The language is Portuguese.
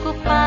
preocupar.